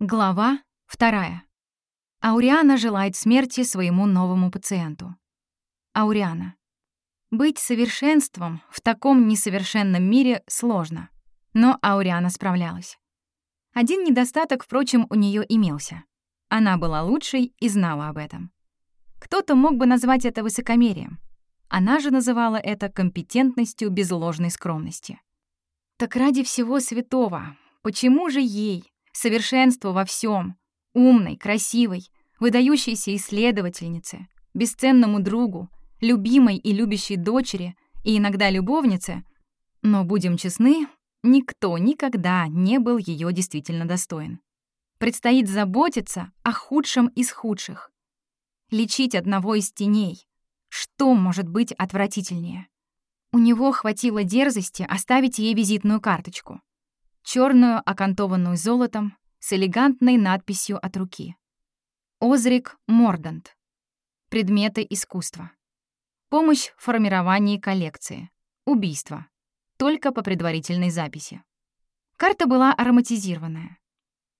Глава вторая. Ауриана желает смерти своему новому пациенту. Ауриана. Быть совершенством в таком несовершенном мире сложно, но Ауриана справлялась. Один недостаток, впрочем, у нее имелся. Она была лучшей и знала об этом. Кто-то мог бы назвать это высокомерием. Она же называла это компетентностью без ложной скромности. Так ради всего святого, почему же ей, совершенство во всем, умной, красивой, выдающейся исследовательнице, бесценному другу, любимой и любящей дочери и иногда любовнице, но, будем честны, никто никогда не был ее действительно достоин. Предстоит заботиться о худшем из худших. Лечить одного из теней. Что может быть отвратительнее? У него хватило дерзости оставить ей визитную карточку черную, окантованную золотом, с элегантной надписью от руки. Озрик Мордант. Предметы искусства. Помощь в формировании коллекции. Убийство. Только по предварительной записи. Карта была ароматизированная.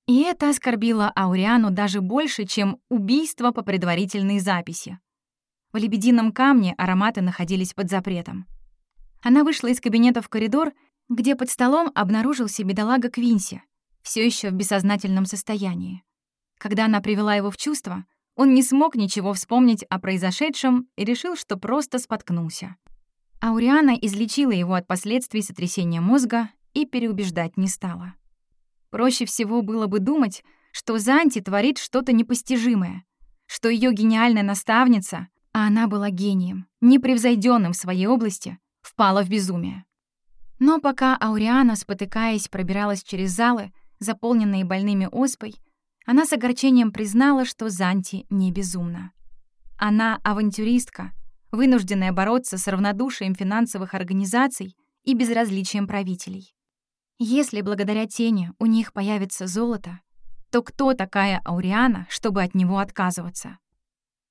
И это оскорбило Ауриану даже больше, чем убийство по предварительной записи. В лебедином камне ароматы находились под запретом. Она вышла из кабинета в коридор где под столом обнаружился бедолага Квинси, все еще в бессознательном состоянии. Когда она привела его в чувство, он не смог ничего вспомнить о произошедшем и решил, что просто споткнулся. Ауриана излечила его от последствий сотрясения мозга и переубеждать не стала. Проще всего было бы думать, что Занти творит что-то непостижимое, что ее гениальная наставница, а она была гением, непревзойденным в своей области, впала в безумие. Но пока Ауриана, спотыкаясь, пробиралась через залы, заполненные больными оспой, она с огорчением признала, что Занти не безумна. Она авантюристка, вынужденная бороться с равнодушием финансовых организаций и безразличием правителей. Если благодаря тени у них появится золото, то кто такая Ауриана, чтобы от него отказываться?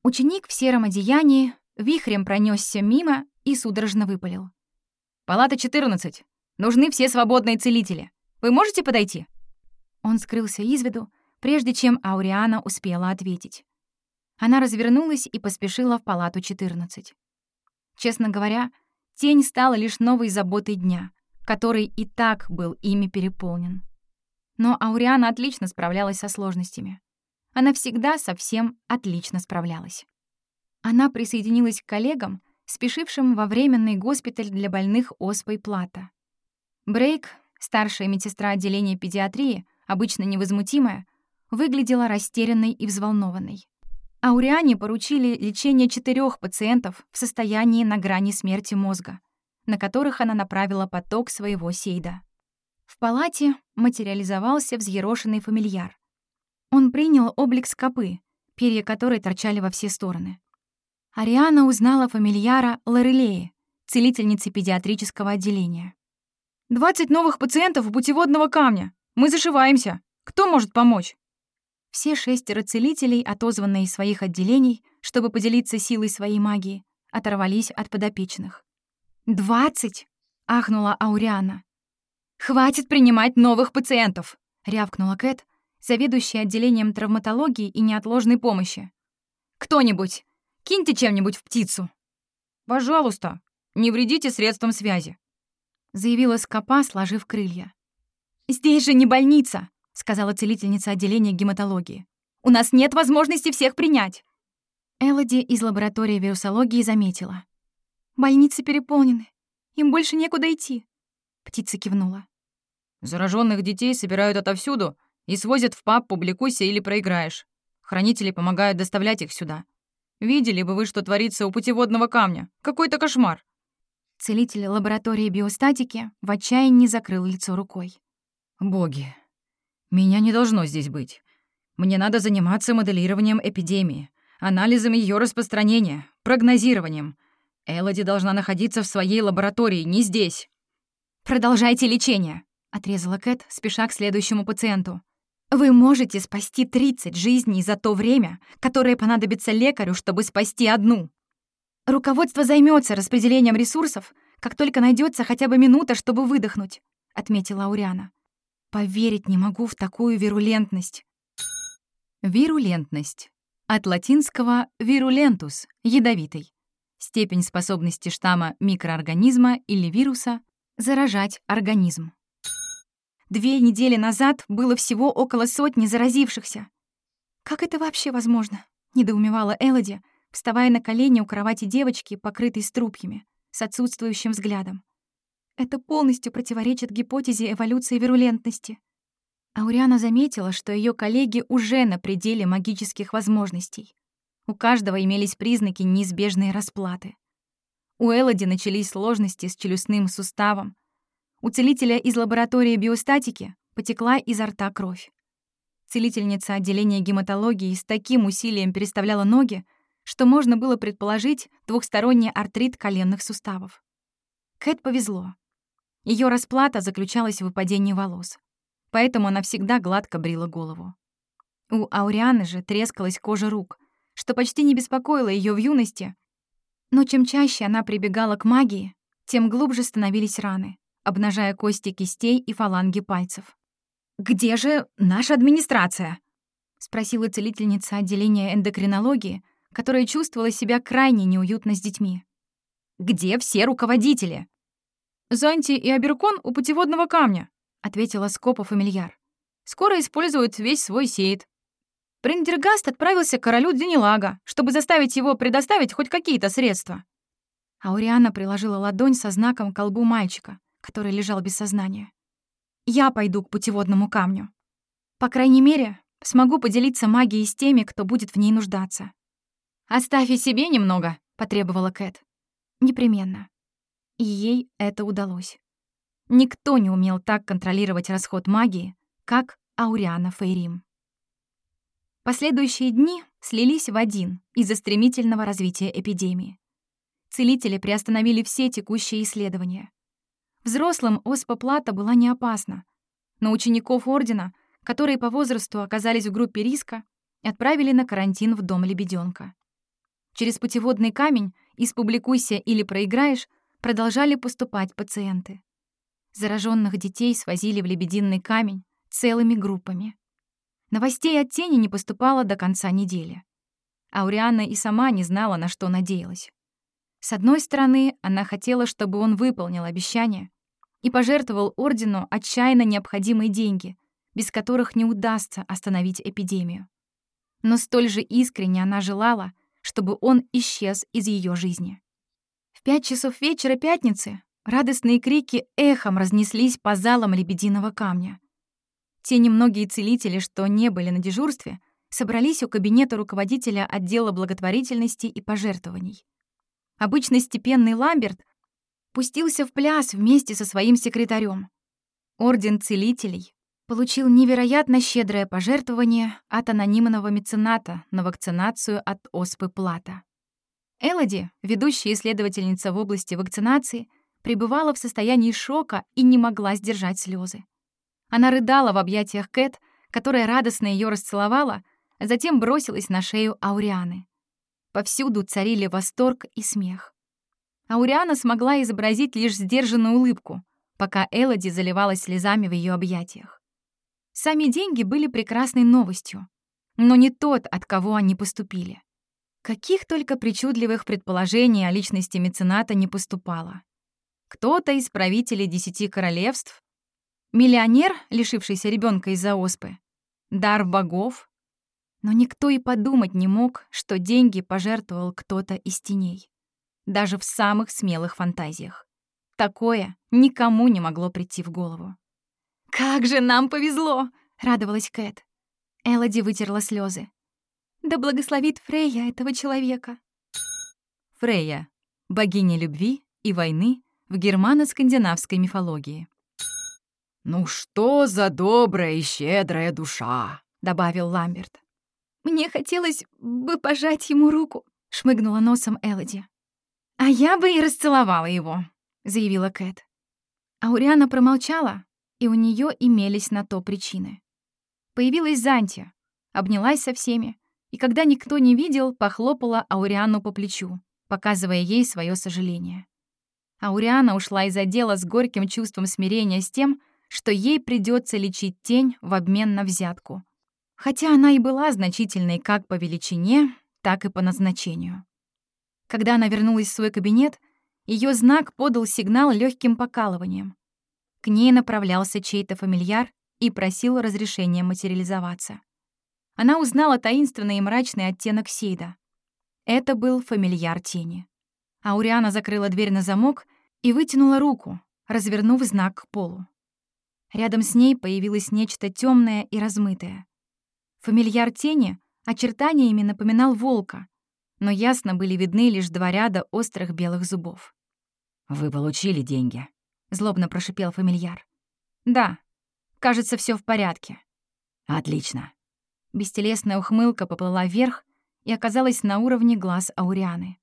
Ученик в сером одеянии вихрем пронесся мимо и судорожно выпалил. «Палата 14. Нужны все свободные целители. Вы можете подойти?» Он скрылся из виду, прежде чем Ауриана успела ответить. Она развернулась и поспешила в палату 14. Честно говоря, тень стала лишь новой заботой дня, который и так был ими переполнен. Но Ауриана отлично справлялась со сложностями. Она всегда совсем отлично справлялась. Она присоединилась к коллегам, спешившим во временный госпиталь для больных оспой Плата. Брейк, старшая медсестра отделения педиатрии, обычно невозмутимая, выглядела растерянной и взволнованной. Ауриане поручили лечение четырех пациентов в состоянии на грани смерти мозга, на которых она направила поток своего сейда. В палате материализовался взъерошенный фамильяр. Он принял облик скопы, перья которой торчали во все стороны. Ариана узнала фамильяра Лорелеи, целительницы педиатрического отделения. «Двадцать новых пациентов у путеводного камня. Мы зашиваемся. Кто может помочь?» Все шестеро целителей, отозванные из своих отделений, чтобы поделиться силой своей магии, оторвались от подопечных. «Двадцать!» — ахнула Ауриана. «Хватит принимать новых пациентов!» — рявкнула Кэт, заведующая отделением травматологии и неотложной помощи. «Кто-нибудь, Киньте чем-нибудь в птицу». «Пожалуйста, не вредите средствам связи», — заявила Скопа, сложив крылья. «Здесь же не больница», — сказала целительница отделения гематологии. «У нас нет возможности всех принять». Элоди из лаборатории вирусологии заметила. «Больницы переполнены. Им больше некуда идти». Птица кивнула. Зараженных детей собирают отовсюду и свозят в паб «Публикуйся или проиграешь». Хранители помогают доставлять их сюда. Видели бы вы, что творится у путеводного камня. Какой-то кошмар. Целитель лаборатории биостатики в отчаянии закрыл лицо рукой. Боги, меня не должно здесь быть. Мне надо заниматься моделированием эпидемии, анализом ее распространения, прогнозированием. Элоди должна находиться в своей лаборатории, не здесь. «Продолжайте лечение», — отрезала Кэт, спеша к следующему пациенту. Вы можете спасти 30 жизней за то время, которое понадобится лекарю, чтобы спасти одну. Руководство займется распределением ресурсов, как только найдется хотя бы минута, чтобы выдохнуть, отметила Ауриана. Поверить не могу в такую вирулентность. Вирулентность. От латинского «virulentus» — ядовитый. Степень способности штамма микроорганизма или вируса заражать организм. Две недели назад было всего около сотни заразившихся. «Как это вообще возможно?» — недоумевала Элоди, вставая на колени у кровати девочки, покрытой струпьями, с отсутствующим взглядом. Это полностью противоречит гипотезе эволюции вирулентности. Ауриана заметила, что ее коллеги уже на пределе магических возможностей. У каждого имелись признаки неизбежной расплаты. У Элоди начались сложности с челюстным суставом. У целителя из лаборатории биостатики потекла изо рта кровь. Целительница отделения гематологии с таким усилием переставляла ноги, что можно было предположить двухсторонний артрит коленных суставов. Кэт повезло. Ее расплата заключалась в выпадении волос поэтому она всегда гладко брила голову. У Аурианы же трескалась кожа рук, что почти не беспокоило ее в юности, но чем чаще она прибегала к магии, тем глубже становились раны, обнажая кости кистей и фаланги пальцев. «Где же наша администрация?» — спросила целительница отделения эндокринологии, которая чувствовала себя крайне неуютно с детьми. «Где все руководители?» «Занти и Аберкон у путеводного камня», ответила Скопа фамильяр. «Скоро используют весь свой сейт. Приндергаст отправился к королю Денилага, чтобы заставить его предоставить хоть какие-то средства». Ауриана приложила ладонь со знаком к колбу мальчика, который лежал без сознания. «Я пойду к путеводному камню. По крайней мере, смогу поделиться магией с теми, кто будет в ней нуждаться». «Оставь и себе немного», — потребовала Кэт. «Непременно». И ей это удалось. Никто не умел так контролировать расход магии, как Ауриана Фейрим. Последующие дни слились в один из-за стремительного развития эпидемии. Целители приостановили все текущие исследования. Взрослым оспа плата была не опасна, но учеников Ордена, которые по возрасту оказались в группе риска, отправили на карантин в дом лебеденка. Через путеводный камень «Испубликуйся или проиграешь» продолжали поступать пациенты. Зараженных детей свозили в Лебединый камень целыми группами. Новостей от тени не поступало до конца недели. Ауриана и сама не знала, на что надеялась. С одной стороны, она хотела, чтобы он выполнил обещание и пожертвовал ордену отчаянно необходимые деньги, без которых не удастся остановить эпидемию. Но столь же искренне она желала, чтобы он исчез из ее жизни. В пять часов вечера пятницы Радостные крики эхом разнеслись по залам лебединого камня. Те немногие целители, что не были на дежурстве, собрались у кабинета руководителя отдела благотворительности и пожертвований. Обычно степенный Ламберт пустился в пляс вместе со своим секретарем. Орден целителей получил невероятно щедрое пожертвование от анонимного мецената на вакцинацию от оспы Плата. Элоди, ведущая исследовательница в области вакцинации, пребывала в состоянии шока и не могла сдержать слезы. Она рыдала в объятиях Кэт, которая радостно ее расцеловала, а затем бросилась на шею Аурианы. Повсюду царили восторг и смех. Ауриана смогла изобразить лишь сдержанную улыбку, пока Элоди заливалась слезами в ее объятиях. Сами деньги были прекрасной новостью, но не тот, от кого они поступили. Каких только причудливых предположений о личности мецената не поступало. Кто-то из правителей десяти королевств, миллионер, лишившийся ребенка из-за оспы, дар богов. Но никто и подумать не мог, что деньги пожертвовал кто-то из теней. Даже в самых смелых фантазиях. Такое никому не могло прийти в голову. «Как же нам повезло!» — радовалась Кэт. Элоди вытерла слезы. «Да благословит Фрейя этого человека!» Фрейя — богиня любви и войны в германо-скандинавской мифологии. «Ну что за добрая и щедрая душа!» — добавил Ламберт. «Мне хотелось бы пожать ему руку», — шмыгнула носом Элоди. «А я бы и расцеловала его», — заявила Кэт. Ауриана промолчала, и у нее имелись на то причины. Появилась Занти, обнялась со всеми, и когда никто не видел, похлопала Ауриану по плечу, показывая ей свое сожаление. Ауриана ушла из отдела с горьким чувством смирения с тем, что ей придется лечить тень в обмен на взятку. хотя она и была значительной как по величине, так и по назначению. Когда она вернулась в свой кабинет, ее знак подал сигнал легким покалыванием. К ней направлялся чей-то фамильяр и просил разрешения материализоваться. Она узнала таинственный и мрачный оттенок Сейда. Это был фамильяр тени. Ауриана закрыла дверь на замок и вытянула руку, развернув знак к полу. Рядом с ней появилось нечто темное и размытое. Фамильяр тени очертаниями напоминал волка, но ясно были видны лишь два ряда острых белых зубов. «Вы получили деньги?» — злобно прошипел фамильяр. «Да, кажется, все в порядке». «Отлично». Бестелесная ухмылка поплыла вверх и оказалась на уровне глаз Аурианы.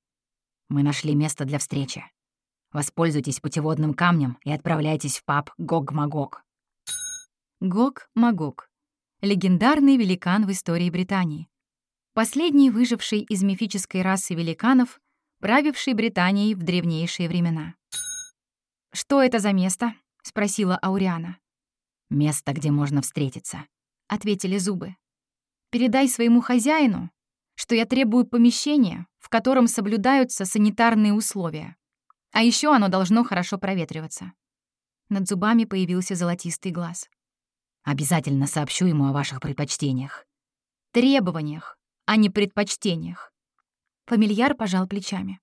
«Мы нашли место для встречи. Воспользуйтесь путеводным камнем и отправляйтесь в паб Гог-Магог. Гог-Магог. Легендарный великан в истории Британии. Последний выживший из мифической расы великанов, правивший Британией в древнейшие времена. «Что это за место?» — спросила Ауриана. «Место, где можно встретиться», — ответили зубы. «Передай своему хозяину, что я требую помещения, в котором соблюдаются санитарные условия. А еще оно должно хорошо проветриваться». Над зубами появился золотистый глаз. Обязательно сообщу ему о ваших предпочтениях. Требованиях, а не предпочтениях. Фамильяр пожал плечами.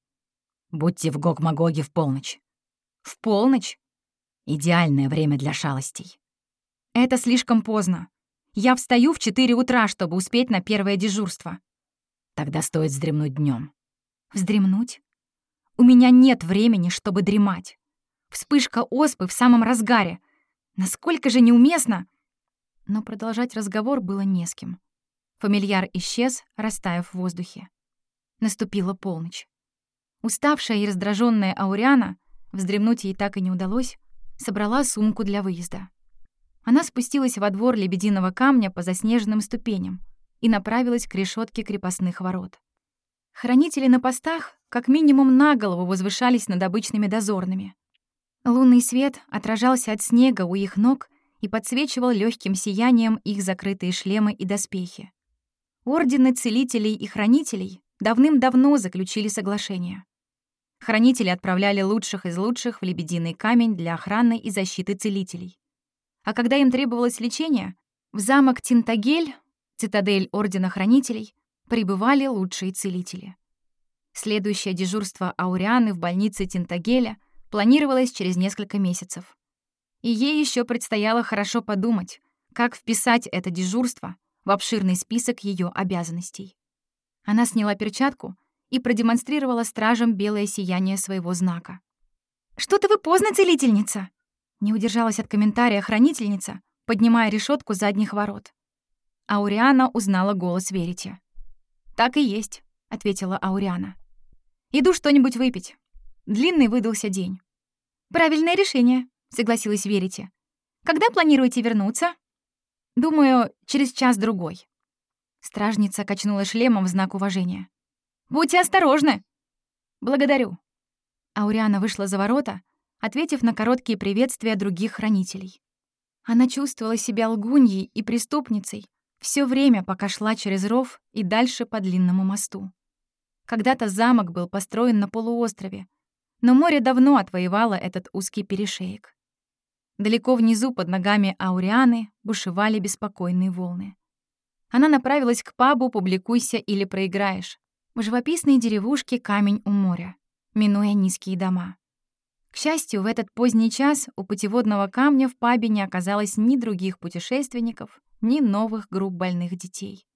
Будьте в Гог-Магоге в полночь. В полночь? Идеальное время для шалостей. Это слишком поздно. Я встаю в 4 утра, чтобы успеть на первое дежурство. Тогда стоит вздремнуть днем. Вздремнуть? У меня нет времени, чтобы дремать. Вспышка оспы в самом разгаре. Насколько же неуместно! но продолжать разговор было не с кем. Фамильяр исчез, растаяв в воздухе. Наступила полночь. Уставшая и раздраженная Ауриана, вздремнуть ей так и не удалось, собрала сумку для выезда. Она спустилась во двор лебединого камня по заснеженным ступеням и направилась к решетке крепостных ворот. Хранители на постах как минимум на голову возвышались над обычными дозорными. Лунный свет отражался от снега у их ног и подсвечивал легким сиянием их закрытые шлемы и доспехи. Ордены целителей и хранителей давным-давно заключили соглашение. Хранители отправляли лучших из лучших в лебединый камень для охраны и защиты целителей. А когда им требовалось лечение, в замок Тинтагель, цитадель Ордена Хранителей, прибывали лучшие целители. Следующее дежурство Аурианы в больнице Тинтагеля планировалось через несколько месяцев. И ей еще предстояло хорошо подумать, как вписать это дежурство в обширный список ее обязанностей. Она сняла перчатку и продемонстрировала стражам белое сияние своего знака. «Что-то вы поздно, целительница!» Не удержалась от комментария хранительница, поднимая решетку задних ворот. Ауриана узнала голос Верите. «Так и есть», — ответила Ауриана. «Иду что-нибудь выпить. Длинный выдался день». «Правильное решение», согласилась Верите. «Когда планируете вернуться?» «Думаю, через час-другой». Стражница качнула шлемом в знак уважения. «Будьте осторожны!» «Благодарю». Ауриана вышла за ворота, ответив на короткие приветствия других хранителей. Она чувствовала себя лгуньей и преступницей все время, пока шла через ров и дальше по длинному мосту. Когда-то замок был построен на полуострове, но море давно отвоевало этот узкий перешеек. Далеко внизу под ногами Аурианы бушевали беспокойные волны. Она направилась к пабу «Публикуйся или проиграешь» в живописной деревушке Камень у моря, минуя низкие дома. К счастью, в этот поздний час у путеводного камня в пабе не оказалось ни других путешественников, ни новых групп больных детей.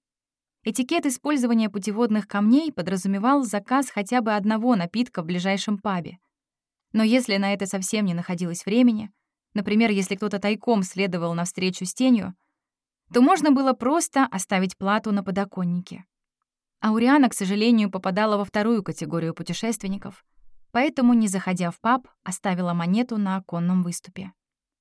Этикет использования путеводных камней подразумевал заказ хотя бы одного напитка в ближайшем пабе. Но если на это совсем не находилось времени — например, если кто-то тайком следовал навстречу с тенью, то можно было просто оставить плату на подоконнике. Ауриана, к сожалению, попадала во вторую категорию путешественников, поэтому, не заходя в паб, оставила монету на оконном выступе.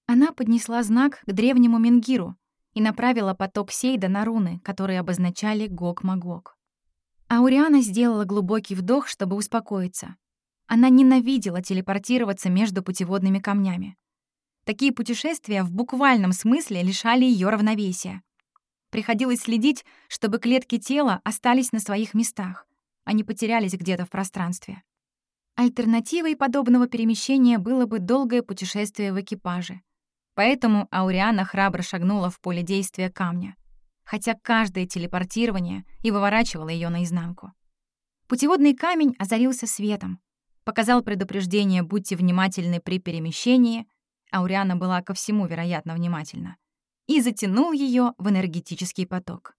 Она поднесла знак к древнему Менгиру и направила поток Сейда на руны, которые обозначали Гог-Магог. Ауриана сделала глубокий вдох, чтобы успокоиться. Она ненавидела телепортироваться между путеводными камнями. Такие путешествия в буквальном смысле лишали ее равновесия. Приходилось следить, чтобы клетки тела остались на своих местах, а не потерялись где-то в пространстве. Альтернативой подобного перемещения было бы долгое путешествие в экипаже. Поэтому Ауриана храбро шагнула в поле действия камня, хотя каждое телепортирование и выворачивало ее наизнанку. Путеводный камень озарился светом, показал предупреждение «будьте внимательны при перемещении», Ауриана была ко всему, вероятно, внимательна, и затянул ее в энергетический поток.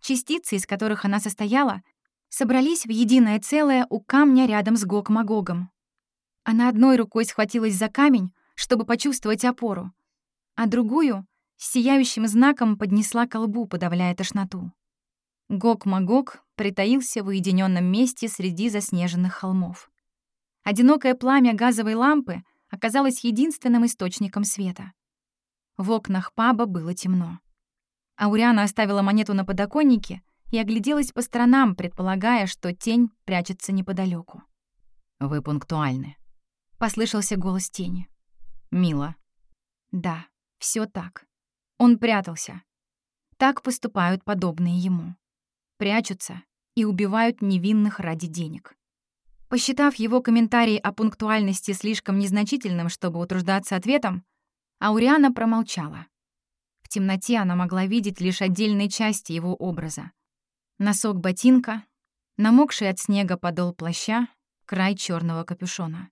Частицы, из которых она состояла, собрались в единое целое у камня рядом с Гог-Магогом. Она одной рукой схватилась за камень, чтобы почувствовать опору, а другую с сияющим знаком поднесла к лбу, подавляя тошноту. Гог-Магог притаился в уединенном месте среди заснеженных холмов. Одинокое пламя газовой лампы оказалось единственным источником света. В окнах паба было темно. Ауриана оставила монету на подоконнике и огляделась по сторонам, предполагая, что тень прячется неподалеку. «Вы пунктуальны», — послышался голос тени. «Мило». «Да, все так. Он прятался. Так поступают подобные ему. Прячутся и убивают невинных ради денег». Посчитав его комментарий о пунктуальности слишком незначительным, чтобы утруждаться ответом, Ауриана промолчала. В темноте она могла видеть лишь отдельные части его образа. Носок ботинка, намокший от снега подол плаща, край черного капюшона.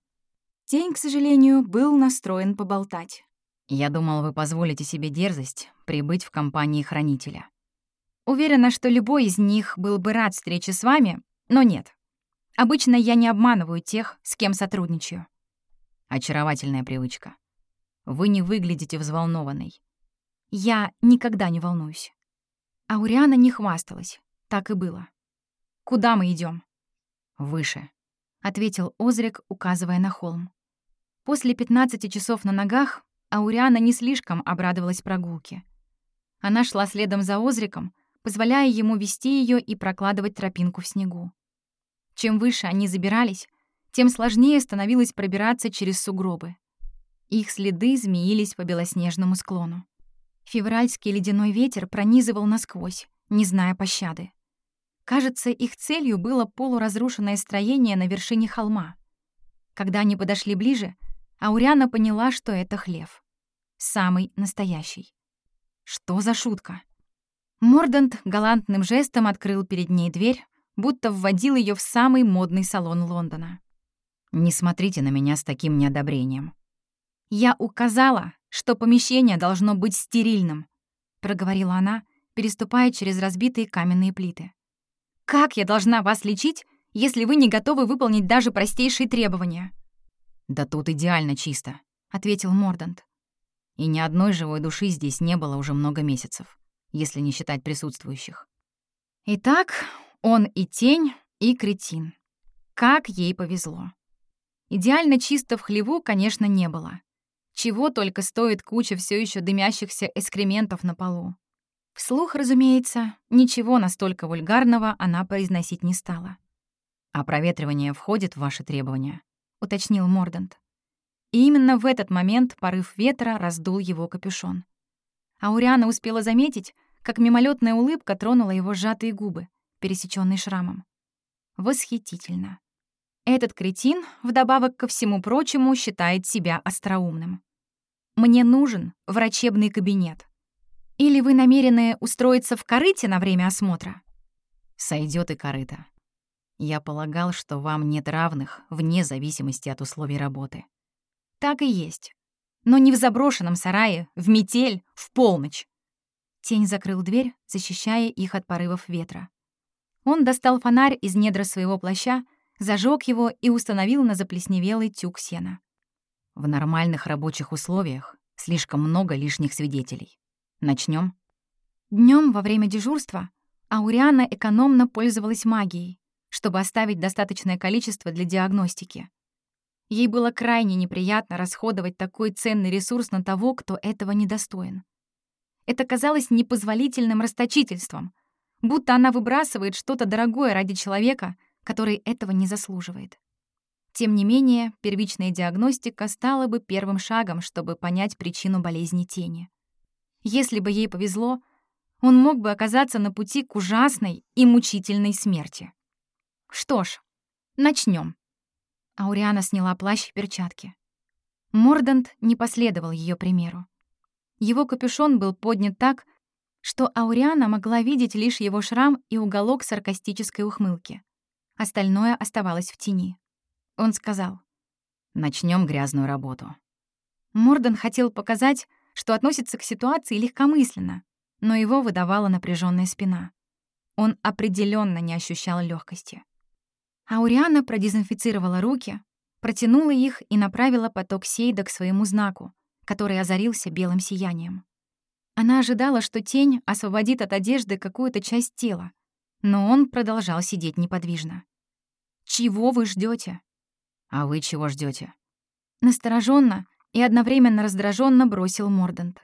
Тень, к сожалению, был настроен поболтать. «Я думал, вы позволите себе дерзость прибыть в компании хранителя». Уверена, что любой из них был бы рад встрече с вами, но нет. Обычно я не обманываю тех, с кем сотрудничаю. Очаровательная привычка. Вы не выглядите взволнованной. Я никогда не волнуюсь. Ауриана не хвасталась. Так и было. «Куда мы идем? «Выше», — ответил Озрик, указывая на холм. После 15 часов на ногах Ауриана не слишком обрадовалась прогулке. Она шла следом за Озриком, позволяя ему вести ее и прокладывать тропинку в снегу. Чем выше они забирались, тем сложнее становилось пробираться через сугробы. Их следы змеились по белоснежному склону. Февральский ледяной ветер пронизывал насквозь, не зная пощады. Кажется, их целью было полуразрушенное строение на вершине холма. Когда они подошли ближе, Ауриана поняла, что это хлев. Самый настоящий. Что за шутка? Мордант галантным жестом открыл перед ней дверь, будто вводил ее в самый модный салон Лондона. «Не смотрите на меня с таким неодобрением», «Я указала, что помещение должно быть стерильным», — проговорила она, переступая через разбитые каменные плиты. «Как я должна вас лечить, если вы не готовы выполнить даже простейшие требования?» «Да тут идеально чисто», — ответил Мордант. «И ни одной живой души здесь не было уже много месяцев, если не считать присутствующих». Итак, он и тень, и кретин. Как ей повезло. Идеально чисто в хлеву, конечно, не было. Чего только стоит куча все еще дымящихся экскрементов на полу. Вслух, разумеется, ничего настолько вульгарного она произносить не стала. «А проветривание входит в ваши требования?» — уточнил Мордант. И именно в этот момент порыв ветра раздул его капюшон. Ауриана успела заметить, как мимолетная улыбка тронула его сжатые губы, пересеченные шрамом. Восхитительно. Этот кретин, вдобавок ко всему прочему, считает себя остроумным. Мне нужен врачебный кабинет. Или вы намерены устроиться в корыте на время осмотра? Сойдет и корыто. Я полагал, что вам нет равных, вне зависимости от условий работы. Так и есть. Но не в заброшенном сарае, в метель, в полночь. Тень закрыл дверь, защищая их от порывов ветра. Он достал фонарь из недра своего плаща, зажег его и установил на заплесневелый тюк сена. В нормальных рабочих условиях слишком много лишних свидетелей. Начнем. Днем во время дежурства Ауриана экономно пользовалась магией, чтобы оставить достаточное количество для диагностики. Ей было крайне неприятно расходовать такой ценный ресурс на того, кто этого недостоин. Это казалось непозволительным расточительством, будто она выбрасывает что-то дорогое ради человека, который этого не заслуживает. Тем не менее, первичная диагностика стала бы первым шагом, чтобы понять причину болезни тени. Если бы ей повезло, Он мог бы оказаться на пути к ужасной и мучительной смерти. Что ж, начнем. Ауриана сняла плащ и перчатки. Мордант не последовал ее примеру. Его капюшон был поднят так, что Ауриана могла видеть лишь его шрам и уголок саркастической ухмылки. Остальное оставалось в тени. Он сказал, Начнем грязную работу». Мордан хотел показать, что относится к ситуации легкомысленно, но его выдавала напряженная спина. Он определенно не ощущал легкости. Ауриана продезинфицировала руки, протянула их и направила поток Сейда к своему знаку, который озарился белым сиянием. Она ожидала, что тень освободит от одежды какую-то часть тела, но он продолжал сидеть неподвижно. «Чего вы ждете? А вы чего ждете? Настороженно и одновременно раздраженно бросил Мордант.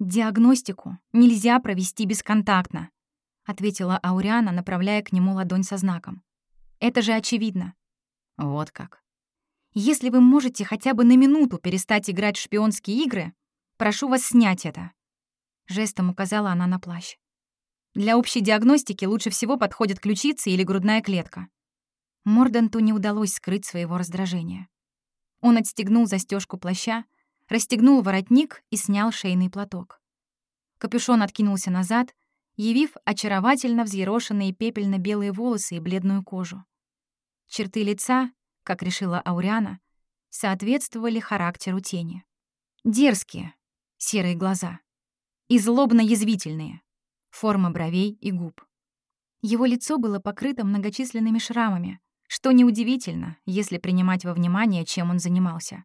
«Диагностику нельзя провести бесконтактно», — ответила Ауриана, направляя к нему ладонь со знаком. «Это же очевидно». «Вот как». «Если вы можете хотя бы на минуту перестать играть в шпионские игры, прошу вас снять это». Жестом указала она на плащ. «Для общей диагностики лучше всего подходят ключицы или грудная клетка. Морданту не удалось скрыть своего раздражения. Он отстегнул застежку плаща, расстегнул воротник и снял шейный платок. Капюшон откинулся назад, явив очаровательно взъерошенные пепельно-белые волосы и бледную кожу. Черты лица, как решила Ауриана, соответствовали характеру тени. Дерзкие, серые глаза. И злобно-язвительные, форма бровей и губ. Его лицо было покрыто многочисленными шрамами, что неудивительно, если принимать во внимание, чем он занимался.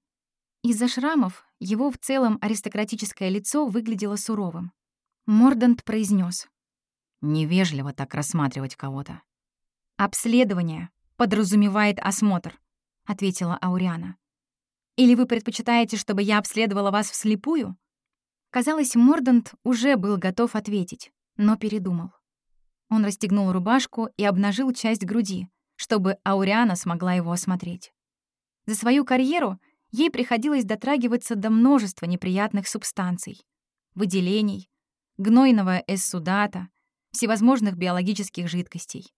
Из-за шрамов его в целом аристократическое лицо выглядело суровым. Мордант произнес: «Невежливо так рассматривать кого-то». «Обследование подразумевает осмотр», — ответила Ауриана. «Или вы предпочитаете, чтобы я обследовала вас вслепую?» Казалось, Мордант уже был готов ответить, но передумал. Он расстегнул рубашку и обнажил часть груди, чтобы Ауриана смогла его осмотреть. За свою карьеру ей приходилось дотрагиваться до множества неприятных субстанций, выделений, гнойного эссудата, всевозможных биологических жидкостей.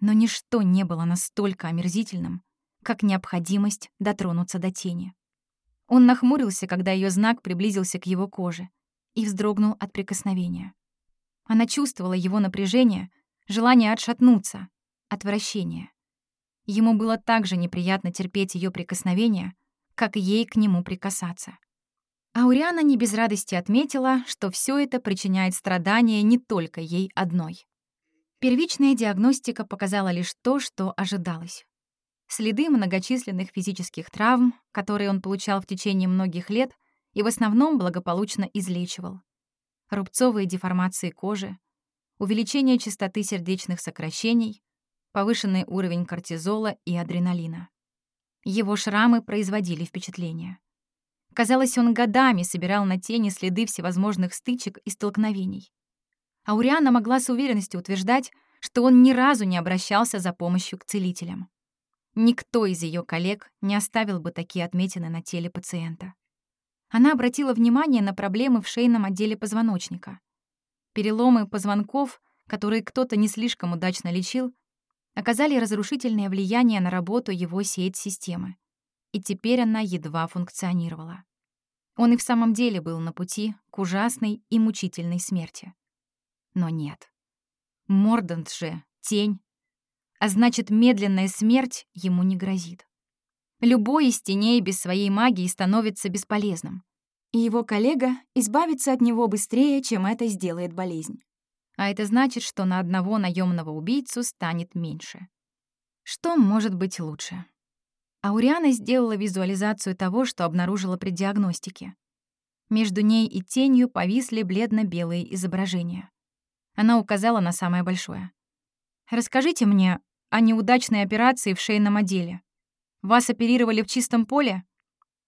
Но ничто не было настолько омерзительным, как необходимость дотронуться до тени. Он нахмурился, когда ее знак приблизился к его коже, и вздрогнул от прикосновения. Она чувствовала его напряжение, желание отшатнуться, отвращение. Ему было так же неприятно терпеть ее прикосновения, как ей к нему прикасаться. Ауриана не без радости отметила, что все это причиняет страдания не только ей одной. Первичная диагностика показала лишь то, что ожидалось. Следы многочисленных физических травм, которые он получал в течение многих лет и в основном благополучно излечивал. Рубцовые деформации кожи, увеличение частоты сердечных сокращений, повышенный уровень кортизола и адреналина. Его шрамы производили впечатление. Казалось, он годами собирал на тени следы всевозможных стычек и столкновений. Ауриана могла с уверенностью утверждать, что он ни разу не обращался за помощью к целителям. Никто из ее коллег не оставил бы такие отметины на теле пациента. Она обратила внимание на проблемы в шейном отделе позвоночника. Переломы позвонков, которые кто-то не слишком удачно лечил, оказали разрушительное влияние на работу его сеть-системы. И теперь она едва функционировала. Он и в самом деле был на пути к ужасной и мучительной смерти. Но нет. Мордант же — тень. А значит, медленная смерть ему не грозит. Любой из теней без своей магии становится бесполезным. И его коллега избавится от него быстрее, чем это сделает болезнь а это значит, что на одного наемного убийцу станет меньше. Что может быть лучше? Ауриана сделала визуализацию того, что обнаружила при диагностике. Между ней и тенью повисли бледно-белые изображения. Она указала на самое большое. «Расскажите мне о неудачной операции в шейном отделе. Вас оперировали в чистом поле?»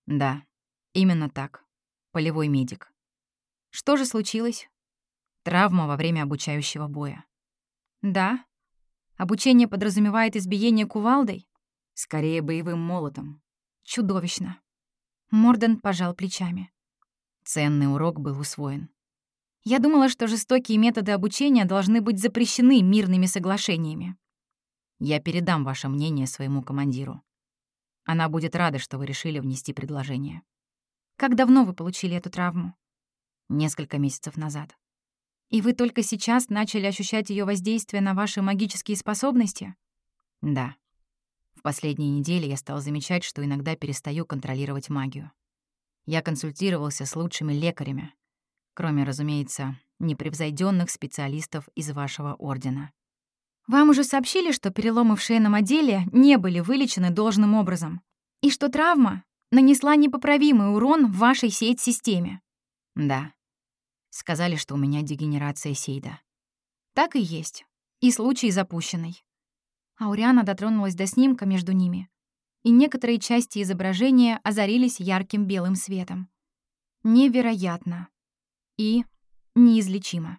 «Да, именно так. Полевой медик». «Что же случилось?» Травма во время обучающего боя. Да. Обучение подразумевает избиение кувалдой? Скорее, боевым молотом. Чудовищно. Морден пожал плечами. Ценный урок был усвоен. Я думала, что жестокие методы обучения должны быть запрещены мирными соглашениями. Я передам ваше мнение своему командиру. Она будет рада, что вы решили внести предложение. Как давно вы получили эту травму? Несколько месяцев назад. И вы только сейчас начали ощущать ее воздействие на ваши магические способности? Да. В последние недели я стал замечать, что иногда перестаю контролировать магию. Я консультировался с лучшими лекарями, кроме, разумеется, непревзойденных специалистов из вашего ордена. Вам уже сообщили, что переломы в шейном отделе не были вылечены должным образом, и что травма нанесла непоправимый урон в вашей сеть-системе. Да. Сказали, что у меня дегенерация Сейда. Так и есть. И случай запущенный. Ауриана дотронулась до снимка между ними, и некоторые части изображения озарились ярким белым светом. Невероятно и неизлечимо.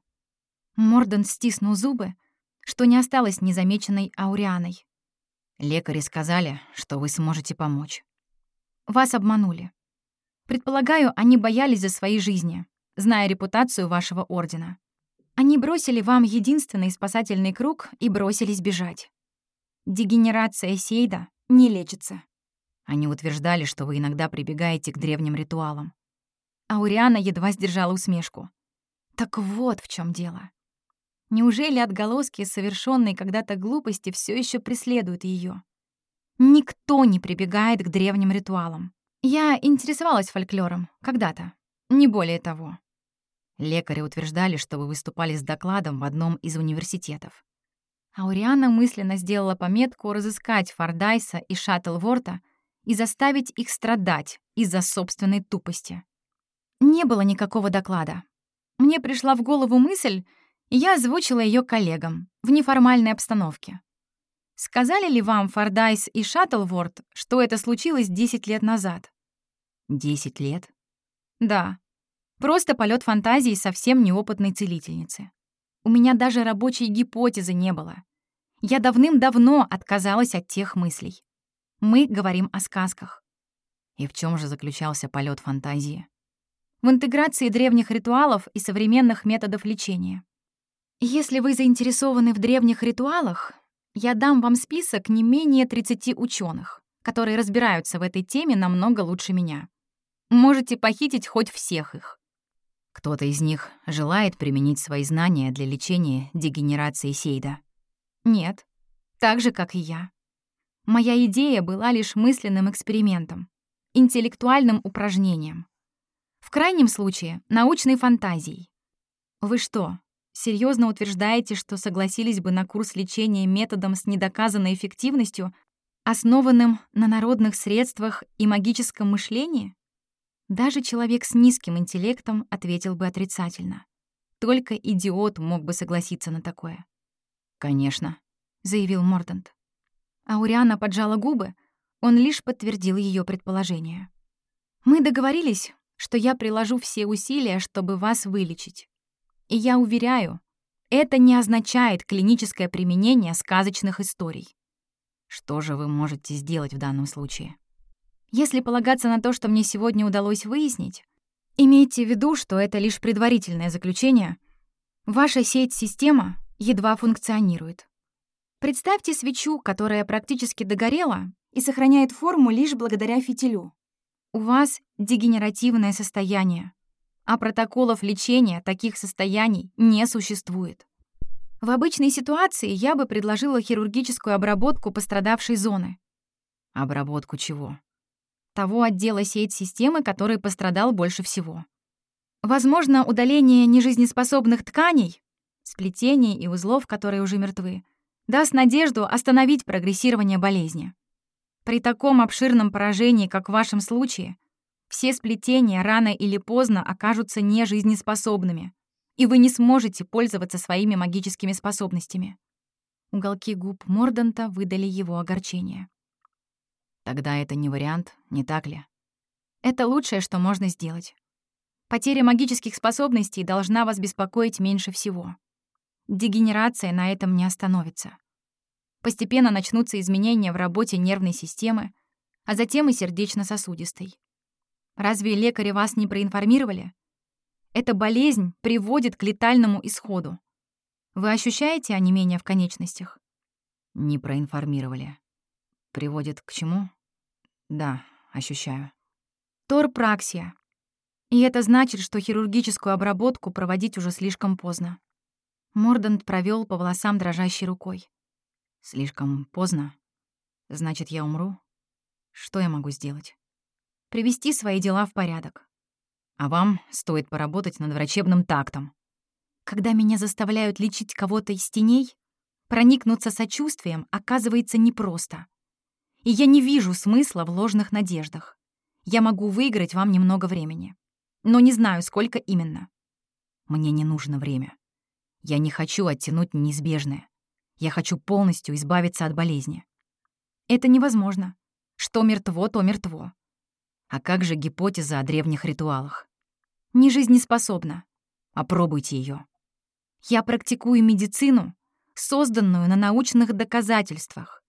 Морден стиснул зубы, что не осталось незамеченной Аурианой. Лекари сказали, что вы сможете помочь. Вас обманули. Предполагаю, они боялись за свои жизни, зная репутацию вашего ордена. Они бросили вам единственный спасательный круг и бросились бежать. Дегенерация Сейда не лечится. Они утверждали, что вы иногда прибегаете к древним ритуалам. Ауриана едва сдержала усмешку. Так вот в чем дело. Неужели отголоски совершенной когда-то глупости все еще преследуют ее? Никто не прибегает к древним ритуалам. Я интересовалась фольклором когда-то, не более того. Лекари утверждали, что вы выступали с докладом в одном из университетов. Ауриана мысленно сделала пометку разыскать Фордайса и Шаттлворта и заставить их страдать из-за собственной тупости. Не было никакого доклада. Мне пришла в голову мысль, и я озвучила ее коллегам в неформальной обстановке. Сказали ли вам Фордайс и Шаттлворт, что это случилось 10 лет назад? 10 лет? Да. Просто полет фантазии совсем неопытной целительницы. У меня даже рабочей гипотезы не было. Я давным-давно отказалась от тех мыслей. Мы говорим о сказках. И в чем же заключался полет фантазии? В интеграции древних ритуалов и современных методов лечения. Если вы заинтересованы в древних ритуалах, я дам вам список не менее 30 ученых, которые разбираются в этой теме намного лучше меня. Можете похитить хоть всех их. Кто-то из них желает применить свои знания для лечения дегенерации Сейда? Нет, так же, как и я. Моя идея была лишь мысленным экспериментом, интеллектуальным упражнением. В крайнем случае, научной фантазией. Вы что, серьезно утверждаете, что согласились бы на курс лечения методом с недоказанной эффективностью, основанным на народных средствах и магическом мышлении? Даже человек с низким интеллектом ответил бы отрицательно. Только идиот мог бы согласиться на такое. «Конечно», — заявил Мордант. Ауриана поджала губы, он лишь подтвердил ее предположение. «Мы договорились, что я приложу все усилия, чтобы вас вылечить. И я уверяю, это не означает клиническое применение сказочных историй. Что же вы можете сделать в данном случае? Если полагаться на то, что мне сегодня удалось выяснить, имейте в виду, что это лишь предварительное заключение, ваша сеть-система едва функционирует. Представьте свечу, которая практически догорела и сохраняет форму лишь благодаря фитилю. У вас дегенеративное состояние, а протоколов лечения таких состояний не существует. В обычной ситуации я бы предложила хирургическую обработку пострадавшей зоны. Обработку чего? того отдела сеть-системы, который пострадал больше всего. Возможно, удаление нежизнеспособных тканей, сплетений и узлов, которые уже мертвы, даст надежду остановить прогрессирование болезни. При таком обширном поражении, как в вашем случае, все сплетения рано или поздно окажутся нежизнеспособными, и вы не сможете пользоваться своими магическими способностями. Уголки губ Морданта выдали его огорчение. Тогда это не вариант, не так ли? Это лучшее, что можно сделать. Потеря магических способностей должна вас беспокоить меньше всего. Дегенерация на этом не остановится. Постепенно начнутся изменения в работе нервной системы, а затем и сердечно-сосудистой. Разве лекари вас не проинформировали? Эта болезнь приводит к летальному исходу. Вы ощущаете онемение в конечностях? Не проинформировали. Приводит к чему? Да, ощущаю. Торпраксия. И это значит, что хирургическую обработку проводить уже слишком поздно. Мордант провел по волосам дрожащей рукой. Слишком поздно. Значит, я умру? Что я могу сделать? Привести свои дела в порядок. А вам стоит поработать над врачебным тактом. Когда меня заставляют лечить кого-то из теней, проникнуться сочувствием оказывается непросто. И я не вижу смысла в ложных надеждах. Я могу выиграть вам немного времени. Но не знаю, сколько именно. Мне не нужно время. Я не хочу оттянуть неизбежное. Я хочу полностью избавиться от болезни. Это невозможно. Что мертво, то мертво. А как же гипотеза о древних ритуалах? Не жизнеспособна. Опробуйте ее. Я практикую медицину, созданную на научных доказательствах.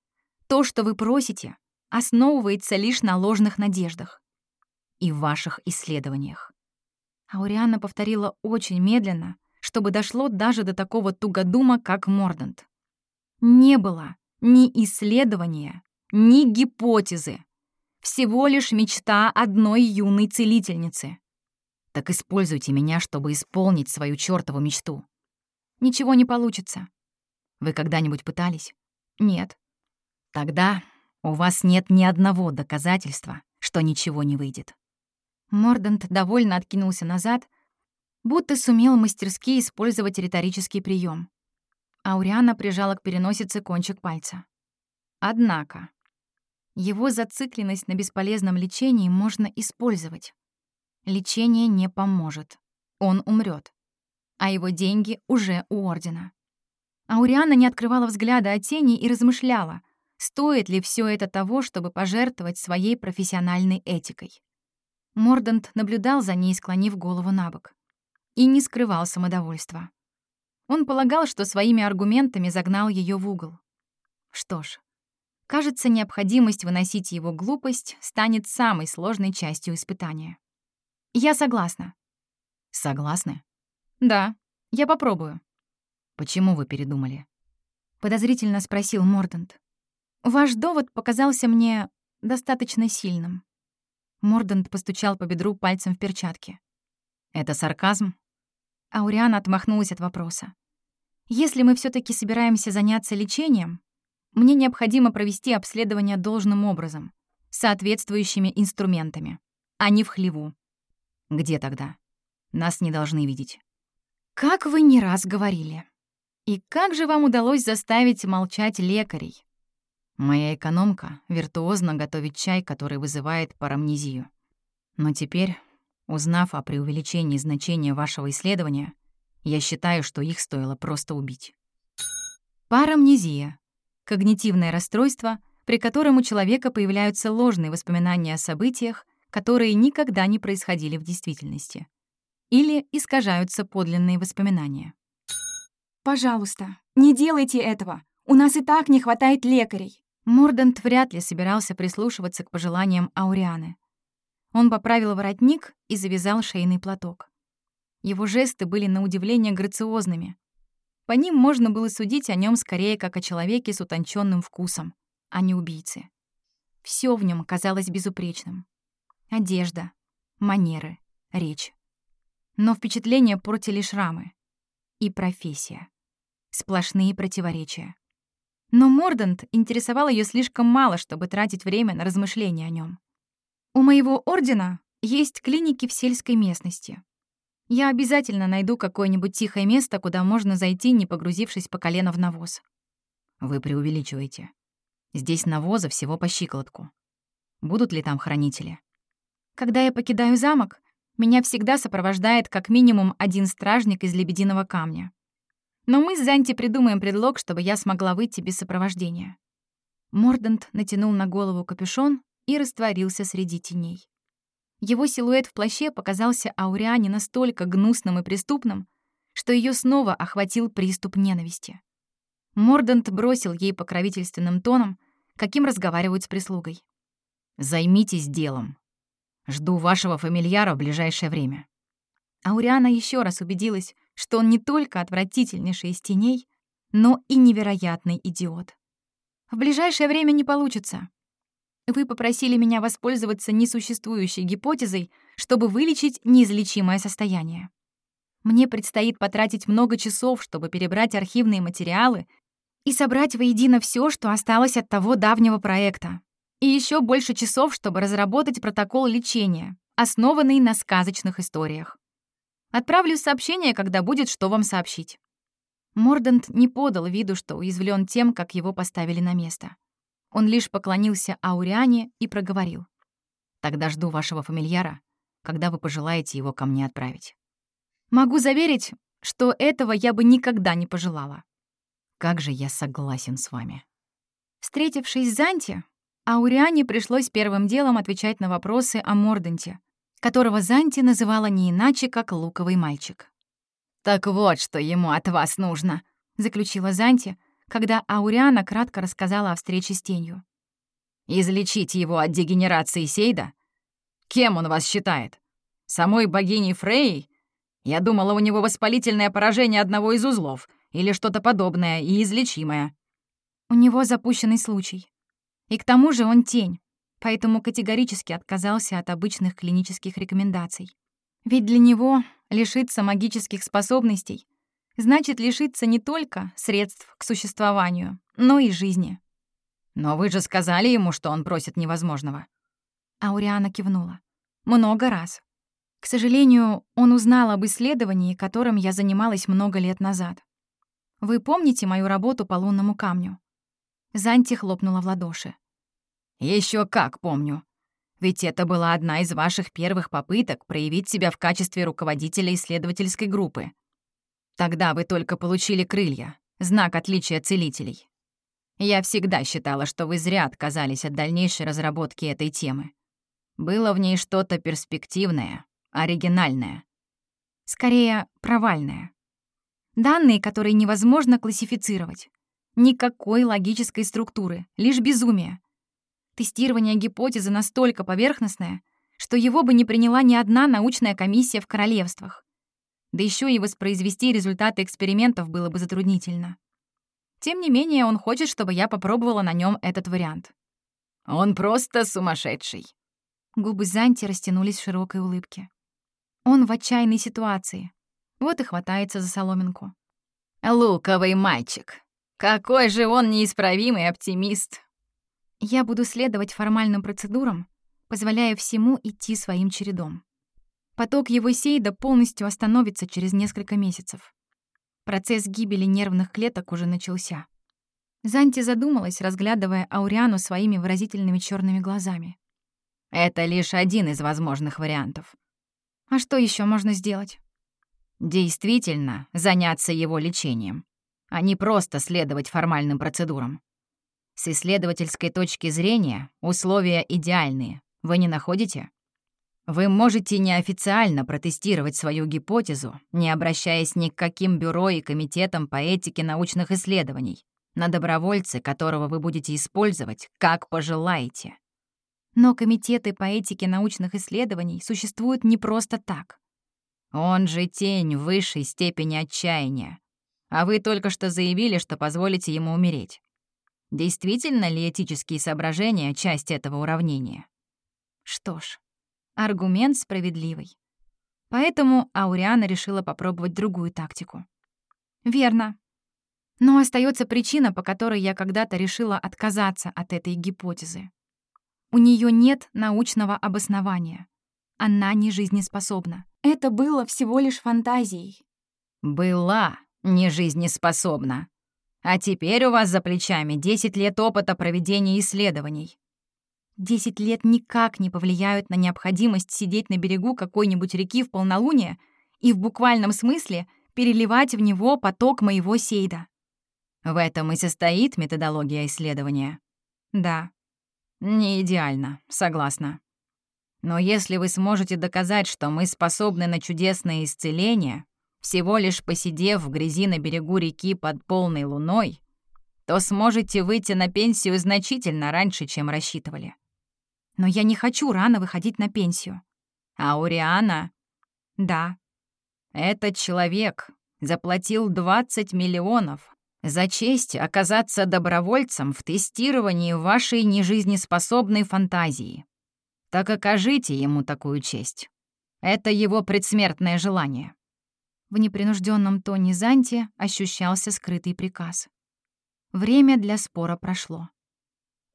То, что вы просите, основывается лишь на ложных надеждах. И ваших исследованиях. Ауриана повторила очень медленно, чтобы дошло даже до такого тугодума, как Мордант. Не было ни исследования, ни гипотезы. Всего лишь мечта одной юной целительницы. Так используйте меня, чтобы исполнить свою чёртову мечту. Ничего не получится. Вы когда-нибудь пытались? Нет. Тогда у вас нет ни одного доказательства, что ничего не выйдет. Мордант довольно откинулся назад, будто сумел мастерски использовать риторический прием. Ауриана прижала к переносице кончик пальца. Однако, его зацикленность на бесполезном лечении можно использовать. Лечение не поможет. Он умрет, А его деньги уже у Ордена. Ауриана не открывала взгляда от тени и размышляла, стоит ли все это того, чтобы пожертвовать своей профессиональной этикой. Мордант наблюдал за ней, склонив голову на бок. И не скрывал самодовольства. Он полагал, что своими аргументами загнал ее в угол. Что ж, кажется, необходимость выносить его глупость станет самой сложной частью испытания. Я согласна. Согласны? Да, я попробую. Почему вы передумали? Подозрительно спросил Мордант. Ваш довод показался мне достаточно сильным. Мордант постучал по бедру пальцем в перчатке. «Это сарказм?» Ауриана отмахнулась от вопроса. «Если мы все таки собираемся заняться лечением, мне необходимо провести обследование должным образом, соответствующими инструментами, а не в хлеву». «Где тогда? Нас не должны видеть». «Как вы не раз говорили. И как же вам удалось заставить молчать лекарей?» Моя экономка виртуозно готовит чай, который вызывает парамнезию. Но теперь, узнав о преувеличении значения вашего исследования, я считаю, что их стоило просто убить. Парамнезия — когнитивное расстройство, при котором у человека появляются ложные воспоминания о событиях, которые никогда не происходили в действительности. Или искажаются подлинные воспоминания. «Пожалуйста, не делайте этого. У нас и так не хватает лекарей», Мордант вряд ли собирался прислушиваться к пожеланиям Аурианы. Он поправил воротник и завязал шейный платок. Его жесты были на удивление грациозными. По ним можно было судить о нем скорее как о человеке с утонченным вкусом, а не убийце. Все в нем казалось безупречным. Одежда, манеры, речь. Но впечатление портили шрамы. И профессия. Сплошные противоречия. Но Мордант интересовал ее слишком мало, чтобы тратить время на размышления о нем. «У моего ордена есть клиники в сельской местности. Я обязательно найду какое-нибудь тихое место, куда можно зайти, не погрузившись по колено в навоз». «Вы преувеличиваете. Здесь навоза всего по щиколотку. Будут ли там хранители?» «Когда я покидаю замок, меня всегда сопровождает как минимум один стражник из лебединого камня. Но мы с Занти придумаем предлог, чтобы я смогла выйти без сопровождения». Мордант натянул на голову капюшон и растворился среди теней. Его силуэт в плаще показался Ауриане настолько гнусным и преступным, что ее снова охватил приступ ненависти. Мордант бросил ей покровительственным тоном, каким разговаривают с прислугой. «Займитесь делом. Жду вашего фамильяра в ближайшее время». Ауриана еще раз убедилась, что он не только отвратительнейший из теней, но и невероятный идиот. В ближайшее время не получится. Вы попросили меня воспользоваться несуществующей гипотезой, чтобы вылечить неизлечимое состояние. Мне предстоит потратить много часов, чтобы перебрать архивные материалы и собрать воедино все, что осталось от того давнего проекта. И еще больше часов, чтобы разработать протокол лечения, основанный на сказочных историях. Отправлю сообщение, когда будет что вам сообщить. Мордант не подал виду, что уязвлен тем, как его поставили на место. Он лишь поклонился Ауриане и проговорил. «Тогда жду вашего фамильяра, когда вы пожелаете его ко мне отправить». «Могу заверить, что этого я бы никогда не пожелала». «Как же я согласен с вами». Встретившись с Занти, Ауриане пришлось первым делом отвечать на вопросы о Морданте, которого Занти называла не иначе, как «луковый мальчик». «Так вот, что ему от вас нужно», — заключила Занти, когда Ауриана кратко рассказала о встрече с тенью. «Излечить его от дегенерации Сейда? Кем он вас считает? Самой богиней Фрей? Я думала, у него воспалительное поражение одного из узлов или что-то подобное и излечимое». «У него запущенный случай. И к тому же он тень, поэтому категорически отказался от обычных клинических рекомендаций. Ведь для него лишиться магических способностей значит лишиться не только средств к существованию, но и жизни. «Но вы же сказали ему, что он просит невозможного». Ауриана кивнула. «Много раз. К сожалению, он узнал об исследовании, которым я занималась много лет назад. Вы помните мою работу по лунному камню?» Занти хлопнула в ладоши. Еще как помню. Ведь это была одна из ваших первых попыток проявить себя в качестве руководителя исследовательской группы. Тогда вы только получили крылья, знак отличия целителей. Я всегда считала, что вы зря отказались от дальнейшей разработки этой темы. Было в ней что-то перспективное, оригинальное. Скорее, провальное. Данные, которые невозможно классифицировать. Никакой логической структуры, лишь безумие. Тестирование гипотезы настолько поверхностное, что его бы не приняла ни одна научная комиссия в королевствах. Да еще и воспроизвести результаты экспериментов было бы затруднительно. Тем не менее, он хочет, чтобы я попробовала на нем этот вариант. Он просто сумасшедший. Губы Занти растянулись в широкой улыбке. Он в отчаянной ситуации. Вот и хватается за соломинку. Луковый мальчик. Какой же он неисправимый оптимист. Я буду следовать формальным процедурам, позволяя всему идти своим чередом. Поток его сейда полностью остановится через несколько месяцев. Процесс гибели нервных клеток уже начался. Занти задумалась, разглядывая Ауриану своими выразительными черными глазами. «Это лишь один из возможных вариантов». «А что еще можно сделать?» «Действительно, заняться его лечением, а не просто следовать формальным процедурам. С исследовательской точки зрения условия идеальные. Вы не находите? Вы можете неофициально протестировать свою гипотезу, не обращаясь ни к каким бюро и комитетам по этике научных исследований, на добровольце, которого вы будете использовать, как пожелаете. Но комитеты по этике научных исследований существуют не просто так. Он же тень высшей степени отчаяния. А вы только что заявили, что позволите ему умереть. Действительно ли этические соображения — часть этого уравнения? Что ж, аргумент справедливый. Поэтому Ауриана решила попробовать другую тактику. Верно. Но остается причина, по которой я когда-то решила отказаться от этой гипотезы. У нее нет научного обоснования. Она не жизнеспособна. Это было всего лишь фантазией. Была нежизнеспособна. А теперь у вас за плечами 10 лет опыта проведения исследований. 10 лет никак не повлияют на необходимость сидеть на берегу какой-нибудь реки в полнолуние и в буквальном смысле переливать в него поток моего сейда. В этом и состоит методология исследования. Да. Не идеально, согласна. Но если вы сможете доказать, что мы способны на чудесное исцеление, всего лишь посидев в грязи на берегу реки под полной луной, то сможете выйти на пенсию значительно раньше, чем рассчитывали. Но я не хочу рано выходить на пенсию. А Уриана? Да. Этот человек заплатил 20 миллионов за честь оказаться добровольцем в тестировании вашей нежизнеспособной фантазии. Так окажите ему такую честь. Это его предсмертное желание. В непринужденном тоне Занти ощущался скрытый приказ. Время для спора прошло.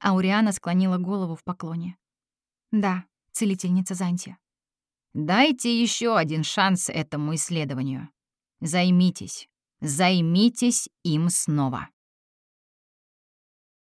Ауриана склонила голову в поклоне. «Да, целительница Занти». «Дайте еще один шанс этому исследованию. Займитесь, займитесь им снова».